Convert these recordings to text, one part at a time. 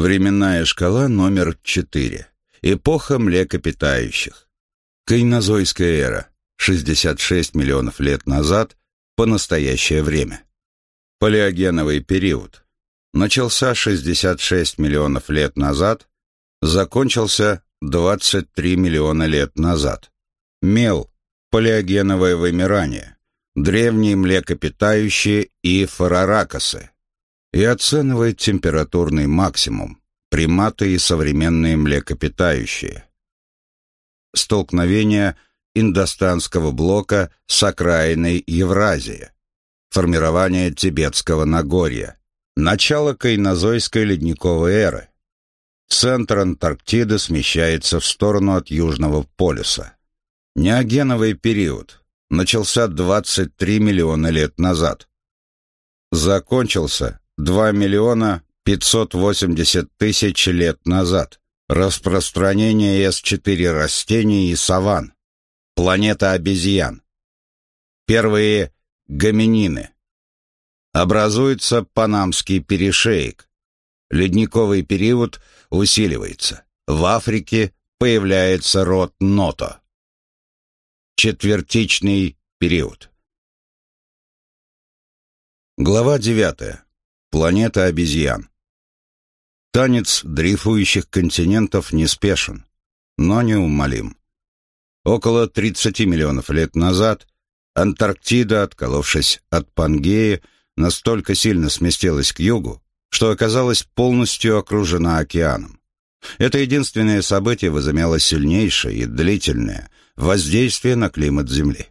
Временная шкала номер 4. Эпоха млекопитающих. Кайнозойская эра. 66 миллионов лет назад по настоящее время. Палеогеновый период. Начался 66 миллионов лет назад, закончился 23 миллиона лет назад. Мел. Палеогеновое вымирание. Древние млекопитающие и фараракосы и оценивает температурный максимум, приматы и современные млекопитающие. Столкновение индостанского блока с окраиной Евразии, формирование Тибетского Нагорья, начало кайнозойской ледниковой эры. Центр Антарктиды смещается в сторону от Южного полюса. Неогеновый период начался 23 миллиона лет назад. Закончился 2 миллиона 580 тысяч лет назад. Распространение С4 растений и саван. Планета обезьян. Первые гоминины. Образуется Панамский перешеек. Ледниковый период усиливается. В Африке появляется род ното. Четвертичный период. Глава девятая. Планета обезьян. Танец дрейфующих континентов неспешен, но неумолим. Около 30 миллионов лет назад Антарктида, отколовшись от Пангеи, настолько сильно сместилась к югу, что оказалась полностью окружена океаном. Это единственное событие возымело сильнейшее и длительное воздействие на климат Земли.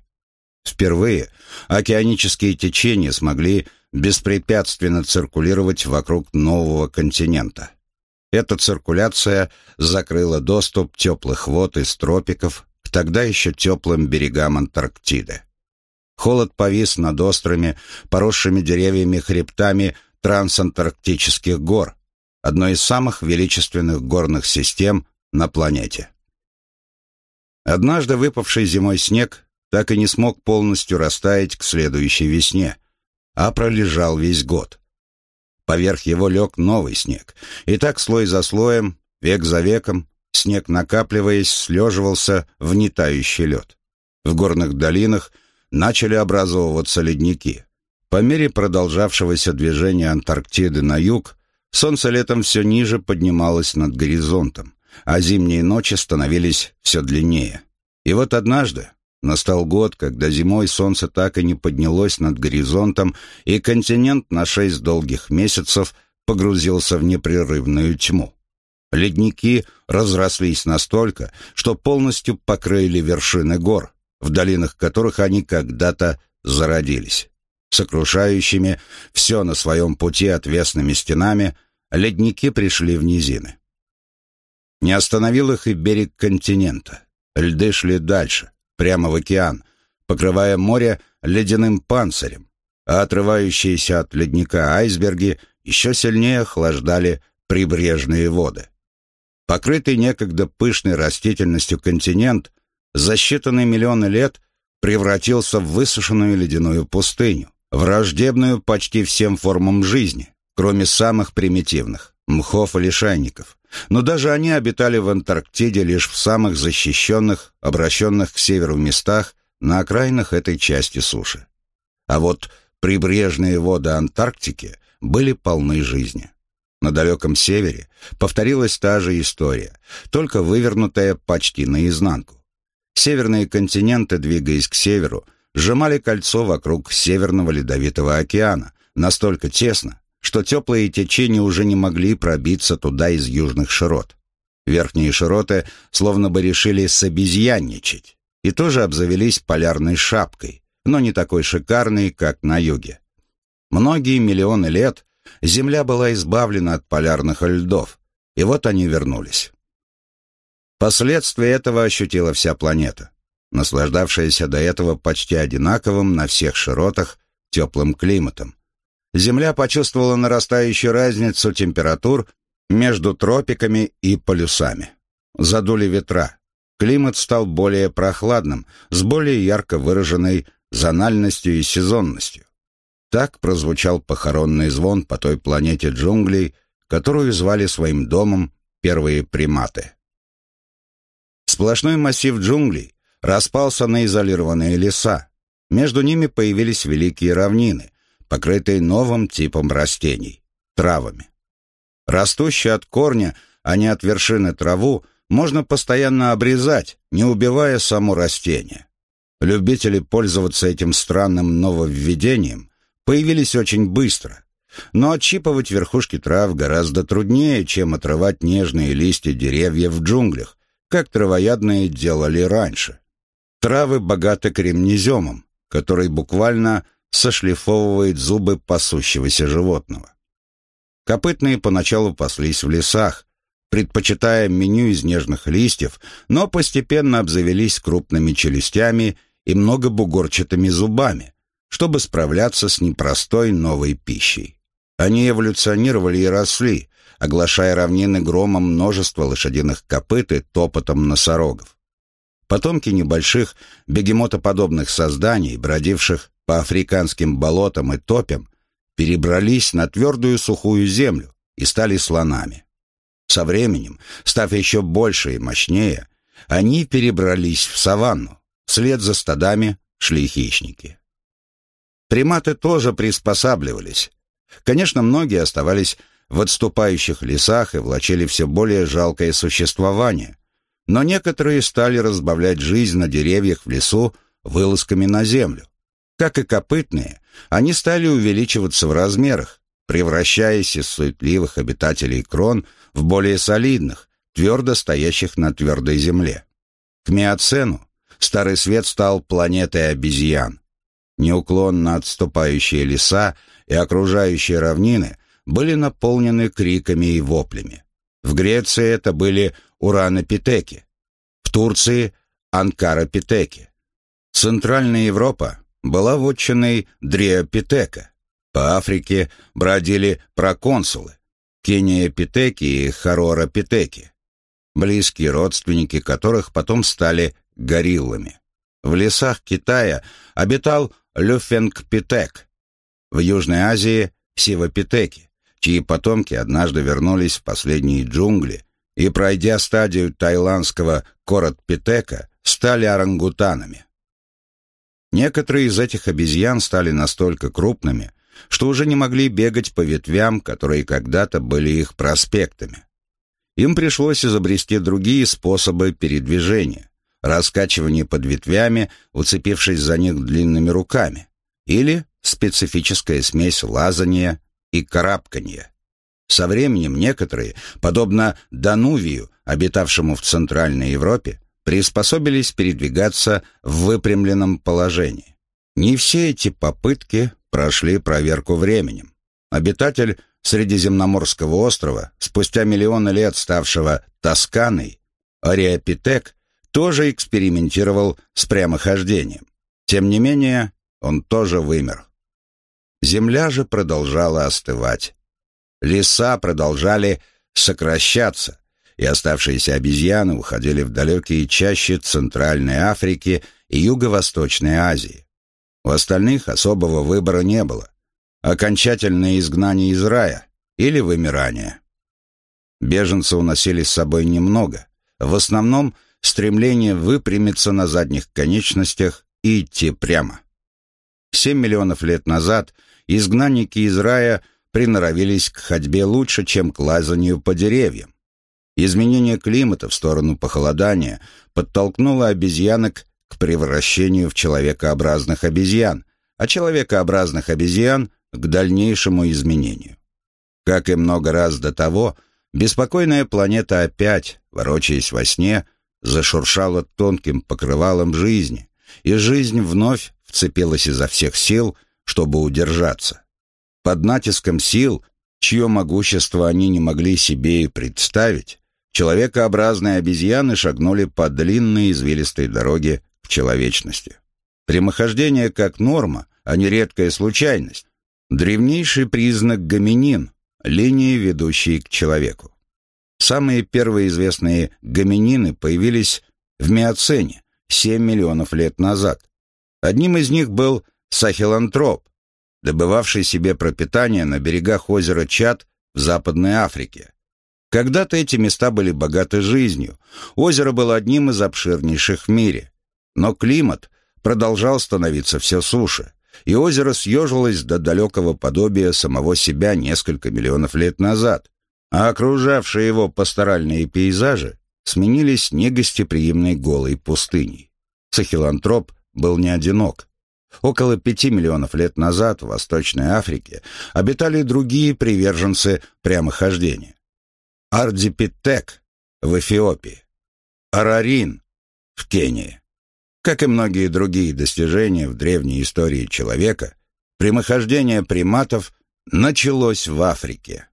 Впервые океанические течения смогли беспрепятственно циркулировать вокруг нового континента. Эта циркуляция закрыла доступ теплых вод из тропиков к тогда еще теплым берегам Антарктиды. Холод повис над острыми, поросшими деревьями хребтами трансантарктических гор, одной из самых величественных горных систем на планете. Однажды выпавший зимой снег так и не смог полностью растаять к следующей весне – а пролежал весь год. Поверх его лег новый снег, и так слой за слоем, век за веком, снег, накапливаясь, слеживался в нетающий лед. В горных долинах начали образовываться ледники. По мере продолжавшегося движения Антарктиды на юг, солнце летом все ниже поднималось над горизонтом, а зимние ночи становились все длиннее. И вот однажды, Настал год, когда зимой солнце так и не поднялось над горизонтом, и континент на шесть долгих месяцев погрузился в непрерывную тьму. Ледники разрослись настолько, что полностью покрыли вершины гор, в долинах которых они когда-то зародились. Сокрушающими все на своем пути отвесными стенами, ледники пришли в низины. Не остановил их и берег континента. Льды шли дальше — прямо в океан, покрывая море ледяным панцирем, а отрывающиеся от ледника айсберги еще сильнее охлаждали прибрежные воды. Покрытый некогда пышной растительностью континент за считанные миллионы лет превратился в высушенную ледяную пустыню, враждебную почти всем формам жизни, кроме самых примитивных – мхов и лишайников. Но даже они обитали в Антарктиде лишь в самых защищенных, обращенных к северу местах на окраинах этой части суши. А вот прибрежные воды Антарктики были полны жизни. На далеком севере повторилась та же история, только вывернутая почти наизнанку. Северные континенты, двигаясь к северу, сжимали кольцо вокруг Северного Ледовитого океана настолько тесно, что теплые течения уже не могли пробиться туда из южных широт. Верхние широты словно бы решили собезьянничать и тоже обзавелись полярной шапкой, но не такой шикарной, как на юге. Многие миллионы лет Земля была избавлена от полярных льдов, и вот они вернулись. Последствия этого ощутила вся планета, наслаждавшаяся до этого почти одинаковым на всех широтах теплым климатом, Земля почувствовала нарастающую разницу температур между тропиками и полюсами. Задули ветра. Климат стал более прохладным, с более ярко выраженной зональностью и сезонностью. Так прозвучал похоронный звон по той планете джунглей, которую звали своим домом первые приматы. Сплошной массив джунглей распался на изолированные леса. Между ними появились великие равнины, покрытые новым типом растений – травами. Растущие от корня, а не от вершины траву, можно постоянно обрезать, не убивая само растение. Любители пользоваться этим странным нововведением появились очень быстро. Но отщипывать верхушки трав гораздо труднее, чем отрывать нежные листья деревьев в джунглях, как травоядные делали раньше. Травы богаты кремнеземом, который буквально сошлифовывает зубы пасущегося животного. Копытные поначалу паслись в лесах, предпочитая меню из нежных листьев, но постепенно обзавелись крупными челюстями и многобугорчатыми зубами, чтобы справляться с непростой новой пищей. Они эволюционировали и росли, оглашая равнины громом множества лошадиных копыт и топотом носорогов. Потомки небольших бегемотоподобных созданий, бродивших по африканским болотам и топям, перебрались на твердую сухую землю и стали слонами. Со временем, став еще больше и мощнее, они перебрались в саванну, вслед за стадами шли хищники. Приматы тоже приспосабливались. Конечно, многие оставались в отступающих лесах и влачили все более жалкое существование, но некоторые стали разбавлять жизнь на деревьях в лесу вылазками на землю. Как и копытные, они стали увеличиваться в размерах, превращаясь из суетливых обитателей крон в более солидных, твердо стоящих на твердой земле. К Миоцену Старый Свет стал планетой обезьян. Неуклонно отступающие леса и окружающие равнины были наполнены криками и воплями. В Греции это были уранопитеки, в Турции – анкаропитеки. Центральная Европа была вотчиной дриопитека. По Африке бродили проконсулы, кениопитеки и хароропитеки, близкие родственники которых потом стали гориллами. В лесах Китая обитал люфенгпитек, в Южной Азии – сивопитеки, чьи потомки однажды вернулись в последние джунгли и, пройдя стадию тайландского коротпитека, стали орангутанами. Некоторые из этих обезьян стали настолько крупными, что уже не могли бегать по ветвям, которые когда-то были их проспектами. Им пришлось изобрести другие способы передвижения, раскачивание под ветвями, уцепившись за них длинными руками, или специфическая смесь лазания и карабкания. Со временем некоторые, подобно Данувию, обитавшему в Центральной Европе, приспособились передвигаться в выпрямленном положении. Не все эти попытки прошли проверку временем. Обитатель Средиземноморского острова, спустя миллионы лет ставшего Тосканой, Ариапитек, тоже экспериментировал с прямохождением. Тем не менее, он тоже вымер. Земля же продолжала остывать. Леса продолжали сокращаться, и оставшиеся обезьяны уходили в далекие чащи Центральной Африки и Юго-Восточной Азии. У остальных особого выбора не было. Окончательное изгнание из рая или вымирание. Беженцы уносили с собой немного, в основном стремление выпрямиться на задних конечностях и идти прямо. Семь миллионов лет назад изгнанники из рая – приноровились к ходьбе лучше, чем к лазанию по деревьям. Изменение климата в сторону похолодания подтолкнуло обезьянок к превращению в человекообразных обезьян, а человекообразных обезьян к дальнейшему изменению. Как и много раз до того, беспокойная планета опять, ворочаясь во сне, зашуршала тонким покрывалом жизни, и жизнь вновь вцепилась изо всех сил, чтобы удержаться. Под натиском сил, чье могущество они не могли себе и представить, человекообразные обезьяны шагнули по длинной извилистой дороге к человечности. Прямохождение как норма, а не редкая случайность. Древнейший признак гоминин, линии, ведущие к человеку. Самые первые известные гоминины появились в Миоцене 7 миллионов лет назад. Одним из них был сахилантроп, добывавший себе пропитание на берегах озера Чад в Западной Африке. Когда-то эти места были богаты жизнью, озеро было одним из обширнейших в мире. Но климат продолжал становиться все суше, и озеро съежилось до далекого подобия самого себя несколько миллионов лет назад, а окружавшие его пасторальные пейзажи сменились негостеприимной голой пустыней. Сахилантроп был не одинок. Около пяти миллионов лет назад в Восточной Африке обитали другие приверженцы прямохождения. Ардипитек в Эфиопии, Арарин в Кении. Как и многие другие достижения в древней истории человека, прямохождение приматов началось в Африке.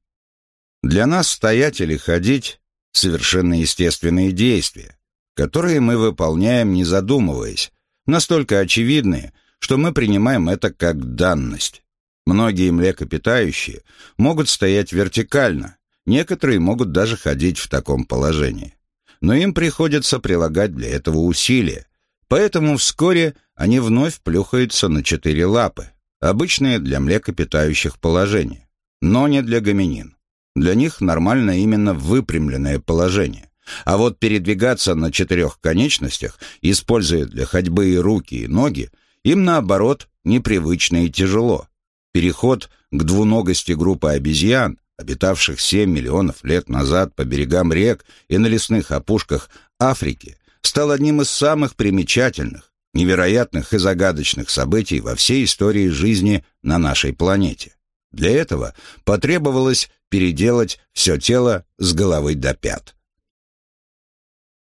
Для нас стоять или ходить — совершенно естественные действия, которые мы выполняем, не задумываясь, настолько очевидные, что мы принимаем это как данность. Многие млекопитающие могут стоять вертикально, некоторые могут даже ходить в таком положении. Но им приходится прилагать для этого усилия, поэтому вскоре они вновь плюхаются на четыре лапы, обычные для млекопитающих положения, но не для гоминин. Для них нормально именно выпрямленное положение. А вот передвигаться на четырех конечностях, используя для ходьбы и руки, и ноги, им, наоборот, непривычно и тяжело. Переход к двуногости группы обезьян, обитавших 7 миллионов лет назад по берегам рек и на лесных опушках Африки, стал одним из самых примечательных, невероятных и загадочных событий во всей истории жизни на нашей планете. Для этого потребовалось переделать все тело с головы до пят.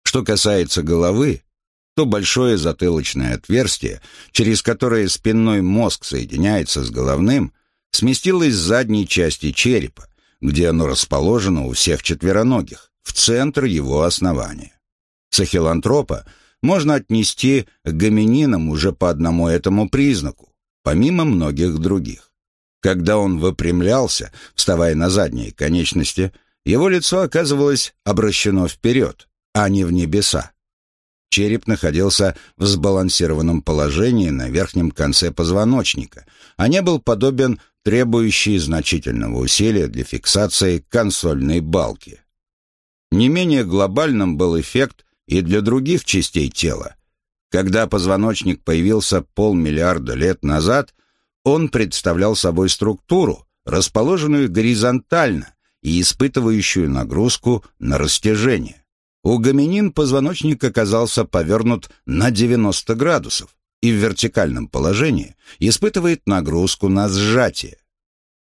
Что касается головы, то большое затылочное отверстие, через которое спинной мозг соединяется с головным, сместилось с задней части черепа, где оно расположено у всех четвероногих, в центр его основания. Сахилантропа можно отнести к гомининам уже по одному этому признаку, помимо многих других. Когда он выпрямлялся, вставая на задние конечности, его лицо оказывалось обращено вперед, а не в небеса. Череп находился в сбалансированном положении на верхнем конце позвоночника, а не был подобен требующей значительного усилия для фиксации консольной балки. Не менее глобальным был эффект и для других частей тела. Когда позвоночник появился полмиллиарда лет назад, он представлял собой структуру, расположенную горизонтально и испытывающую нагрузку на растяжение. У гоминин позвоночник оказался повернут на 90 градусов и в вертикальном положении испытывает нагрузку на сжатие.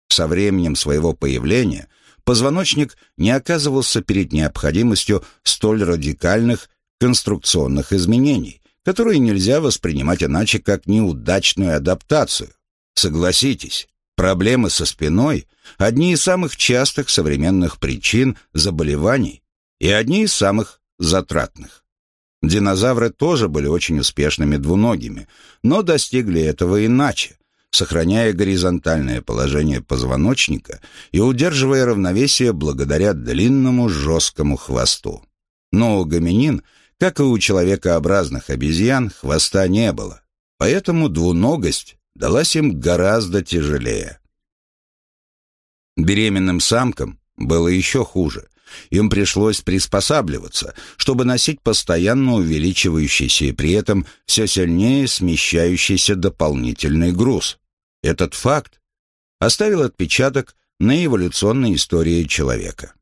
Со временем своего появления позвоночник не оказывался перед необходимостью столь радикальных конструкционных изменений, которые нельзя воспринимать иначе как неудачную адаптацию, Согласитесь, проблемы со спиной – одни из самых частых современных причин заболеваний и одни из самых затратных. Динозавры тоже были очень успешными двуногими, но достигли этого иначе, сохраняя горизонтальное положение позвоночника и удерживая равновесие благодаря длинному жесткому хвосту. Но у гоминин, как и у человекообразных обезьян, хвоста не было, поэтому двуногость далась им гораздо тяжелее. Беременным самкам было еще хуже. Им пришлось приспосабливаться, чтобы носить постоянно увеличивающийся и при этом все сильнее смещающийся дополнительный груз. Этот факт оставил отпечаток на эволюционной истории человека.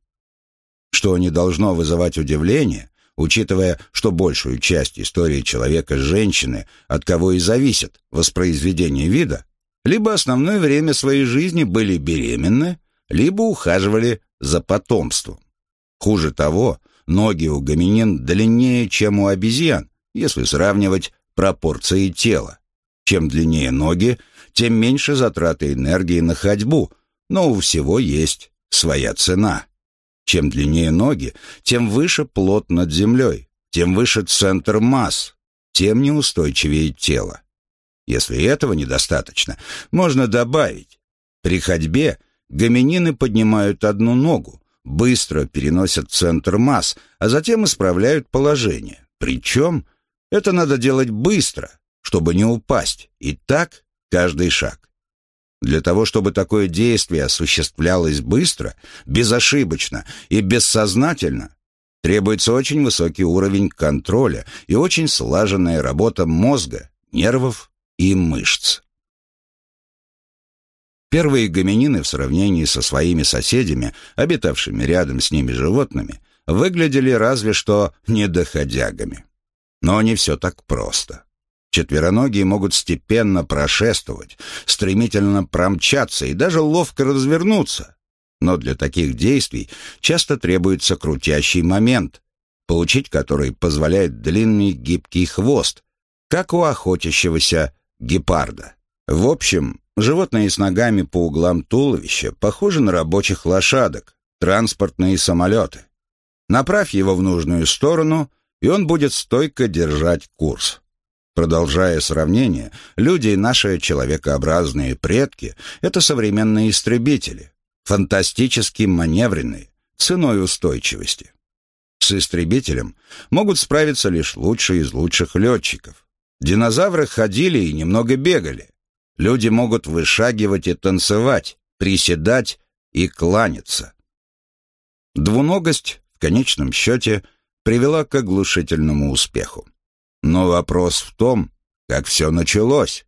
Что не должно вызывать удивление, учитывая, что большую часть истории человека женщины, от кого и зависит воспроизведение вида, либо основное время своей жизни были беременны, либо ухаживали за потомством. Хуже того, ноги у гоминин длиннее, чем у обезьян, если сравнивать пропорции тела. Чем длиннее ноги, тем меньше затраты энергии на ходьбу, но у всего есть своя цена. Чем длиннее ноги, тем выше плот над землей, тем выше центр масс, тем неустойчивее тело. Если этого недостаточно, можно добавить. При ходьбе гоминины поднимают одну ногу, быстро переносят центр масс, а затем исправляют положение. Причем это надо делать быстро, чтобы не упасть, и так каждый шаг. Для того, чтобы такое действие осуществлялось быстро, безошибочно и бессознательно, требуется очень высокий уровень контроля и очень слаженная работа мозга, нервов и мышц. Первые гоминины в сравнении со своими соседями, обитавшими рядом с ними животными, выглядели разве что недоходягами. Но не все так просто. Четвероногие могут степенно прошествовать, стремительно промчаться и даже ловко развернуться. Но для таких действий часто требуется крутящий момент, получить который позволяет длинный гибкий хвост, как у охотящегося гепарда. В общем, Животные с ногами по углам туловища похожи на рабочих лошадок, транспортные самолеты. Направь его в нужную сторону, и он будет стойко держать курс. Продолжая сравнение, люди и наши человекообразные предки — это современные истребители, фантастически маневренные, ценой устойчивости. С истребителем могут справиться лишь лучшие из лучших летчиков. Динозавры ходили и немного бегали, Люди могут вышагивать и танцевать, приседать и кланяться. Двуногость, в конечном счете, привела к оглушительному успеху. Но вопрос в том, как все началось.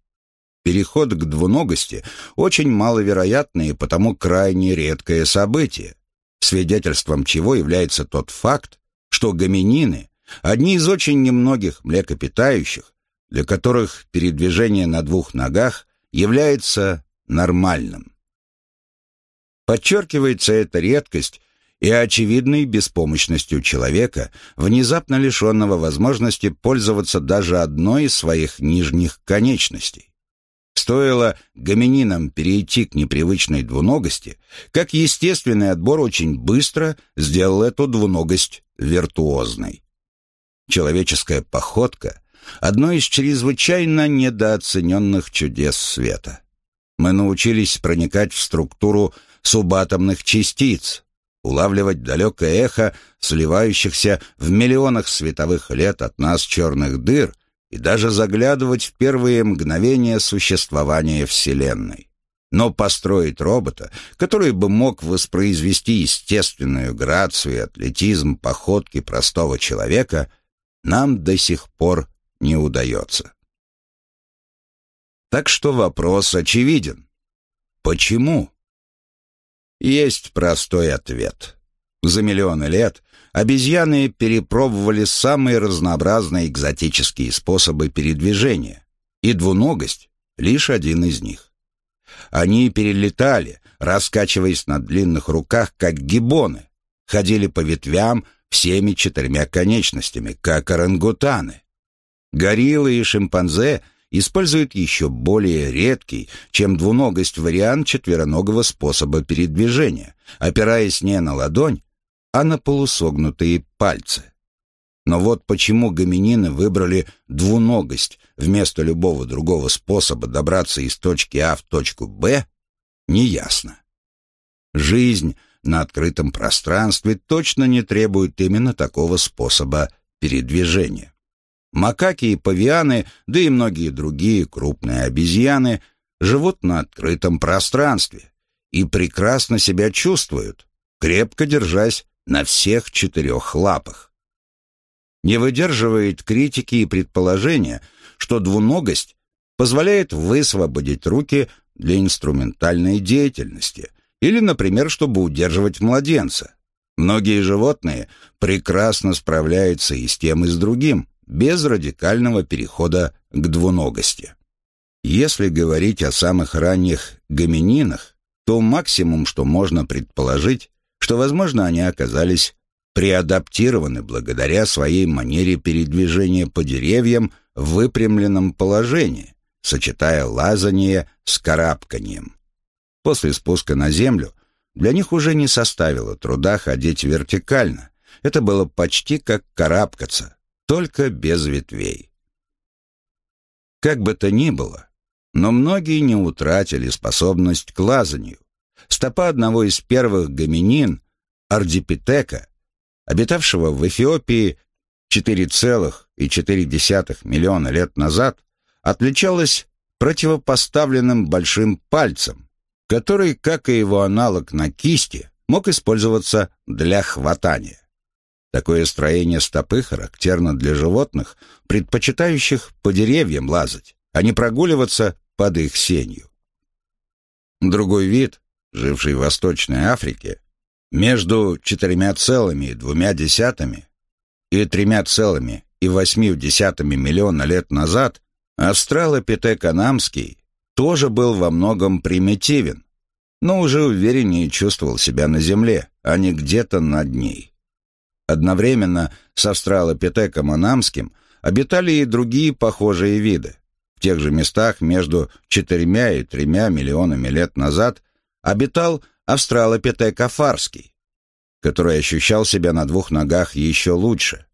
Переход к двуногости очень маловероятное и потому крайне редкое событие, свидетельством чего является тот факт, что гоминины – одни из очень немногих млекопитающих, для которых передвижение на двух ногах является нормальным. Подчеркивается эта редкость и очевидной беспомощностью человека, внезапно лишенного возможности пользоваться даже одной из своих нижних конечностей. Стоило гомининам перейти к непривычной двуногости, как естественный отбор очень быстро сделал эту двуногость виртуозной. Человеческая походка одно из чрезвычайно недооцененных чудес света. Мы научились проникать в структуру субатомных частиц, улавливать далекое эхо сливающихся в миллионах световых лет от нас черных дыр и даже заглядывать в первые мгновения существования Вселенной. Но построить робота, который бы мог воспроизвести естественную грацию и атлетизм походки простого человека, нам до сих пор не удается. Так что вопрос очевиден. Почему? Есть простой ответ. За миллионы лет обезьяны перепробовали самые разнообразные экзотические способы передвижения, и двуногость — лишь один из них. Они перелетали, раскачиваясь на длинных руках, как гибоны, ходили по ветвям всеми четырьмя конечностями, как орангутаны, Гориллы и шимпанзе используют еще более редкий, чем двуногость вариант четвероногого способа передвижения, опираясь не на ладонь, а на полусогнутые пальцы. Но вот почему гоминины выбрали двуногость вместо любого другого способа добраться из точки А в точку Б, неясно. Жизнь на открытом пространстве точно не требует именно такого способа передвижения. Макаки и павианы, да и многие другие крупные обезьяны живут на открытом пространстве и прекрасно себя чувствуют, крепко держась на всех четырех лапах. Не выдерживает критики и предположения, что двуногость позволяет высвободить руки для инструментальной деятельности или, например, чтобы удерживать младенца. Многие животные прекрасно справляются и с тем, и с другим без радикального перехода к двуногости. Если говорить о самых ранних гомининах, то максимум, что можно предположить, что, возможно, они оказались преадаптированы благодаря своей манере передвижения по деревьям в выпрямленном положении, сочетая лазание с карабканием. После спуска на землю для них уже не составило труда ходить вертикально. Это было почти как карабкаться, только без ветвей. Как бы то ни было, но многие не утратили способность к лазанию. Стопа одного из первых гоминин, ардипитека, обитавшего в Эфиопии 4,4 миллиона лет назад, отличалась противопоставленным большим пальцем, который, как и его аналог на кисти, мог использоваться для хватания. Такое строение стопы характерно для животных, предпочитающих по деревьям лазать, а не прогуливаться под их сенью. Другой вид, живший в Восточной Африке, между четырьмя целыми и двумя десятыми и тремя целыми и восьмью десятыми миллиона лет назад, австралопитек анамский тоже был во многом примитивен, но уже увереннее чувствовал себя на Земле, а не где-то над ней. Одновременно с австралопитеком анамским обитали и другие похожие виды. В тех же местах между четырьмя и тремя миллионами лет назад обитал австралопитек афарский, который ощущал себя на двух ногах еще лучше.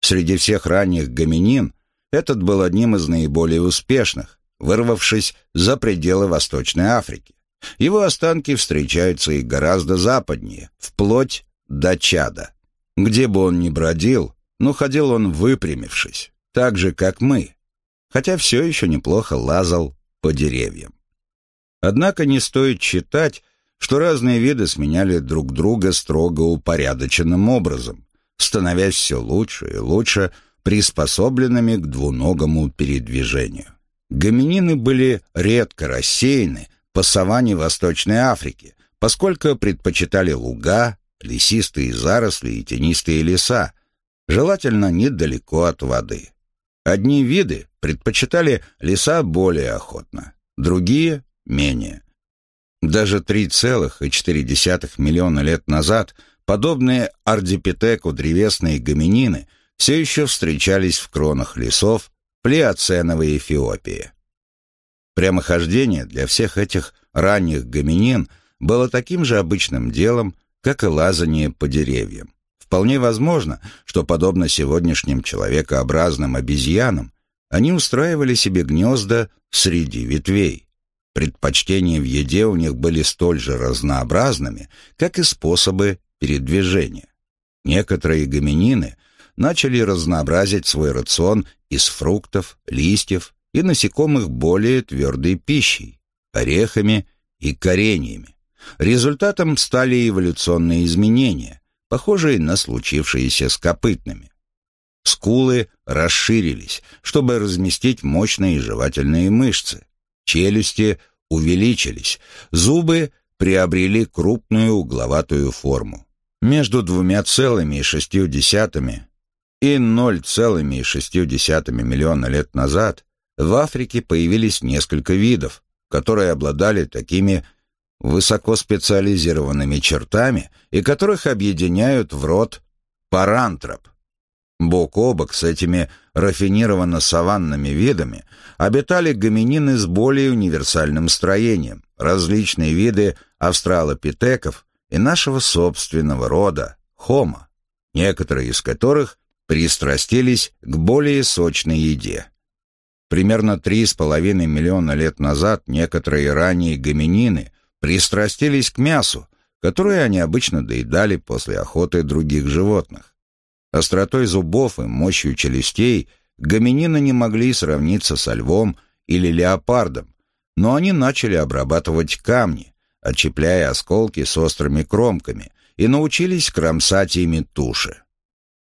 Среди всех ранних гоминин этот был одним из наиболее успешных, вырвавшись за пределы Восточной Африки. Его останки встречаются и гораздо западнее, вплоть до Чада. Где бы он ни бродил, но ходил он выпрямившись, так же, как мы, хотя все еще неплохо лазал по деревьям. Однако не стоит считать, что разные виды сменяли друг друга строго упорядоченным образом, становясь все лучше и лучше приспособленными к двуногому передвижению. Гоминины были редко рассеяны по саванне Восточной Африки, поскольку предпочитали луга, лесистые заросли и тенистые леса, желательно недалеко от воды. Одни виды предпочитали леса более охотно, другие — менее. Даже 3,4 миллиона лет назад подобные ардипитеку древесные гоминины все еще встречались в кронах лесов плеоценовой Эфиопии. Прямохождение для всех этих ранних гоминин было таким же обычным делом, как и лазание по деревьям. Вполне возможно, что, подобно сегодняшним человекообразным обезьянам, они устраивали себе гнезда среди ветвей. Предпочтения в еде у них были столь же разнообразными, как и способы передвижения. Некоторые гоминины начали разнообразить свой рацион из фруктов, листьев и насекомых более твердой пищей, орехами и кореньями. Результатом стали эволюционные изменения, похожие на случившиеся с копытными. Скулы расширились, чтобы разместить мощные жевательные мышцы. Челюсти увеличились, зубы приобрели крупную угловатую форму. Между двумя целыми и шестью десятыми и 0,6 миллиона лет назад в Африке появились несколько видов, которые обладали такими высокоспециализированными чертами и которых объединяют в род парантроп. Бок о бок с этими рафинированно-саванными видами обитали гоминины с более универсальным строением, различные виды австралопитеков и нашего собственного рода – хома, некоторые из которых пристрастились к более сочной еде. Примерно 3,5 миллиона лет назад некоторые ранние гоминины пристрастились к мясу, которое они обычно доедали после охоты других животных. Остротой зубов и мощью челюстей гоминины не могли сравниться со львом или леопардом, но они начали обрабатывать камни, отщепляя осколки с острыми кромками, и научились кромсать ими туши.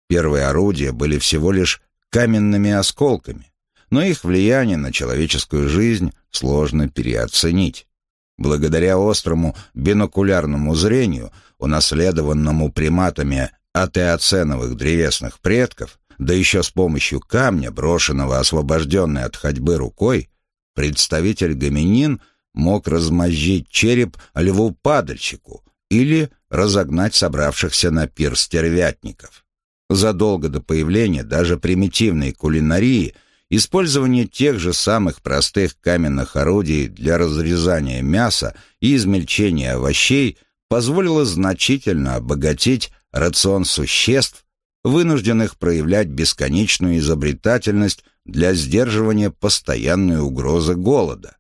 Первые орудия были всего лишь каменными осколками, но их влияние на человеческую жизнь сложно переоценить. Благодаря острому бинокулярному зрению, унаследованному приматами от эоценовых древесных предков, да еще с помощью камня, брошенного освобожденной от ходьбы рукой, представитель гоминин мог размозжить череп льву-падальщику или разогнать собравшихся на пир стервятников. Задолго до появления даже примитивной кулинарии – Использование тех же самых простых каменных орудий для разрезания мяса и измельчения овощей позволило значительно обогатить рацион существ, вынужденных проявлять бесконечную изобретательность для сдерживания постоянной угрозы голода.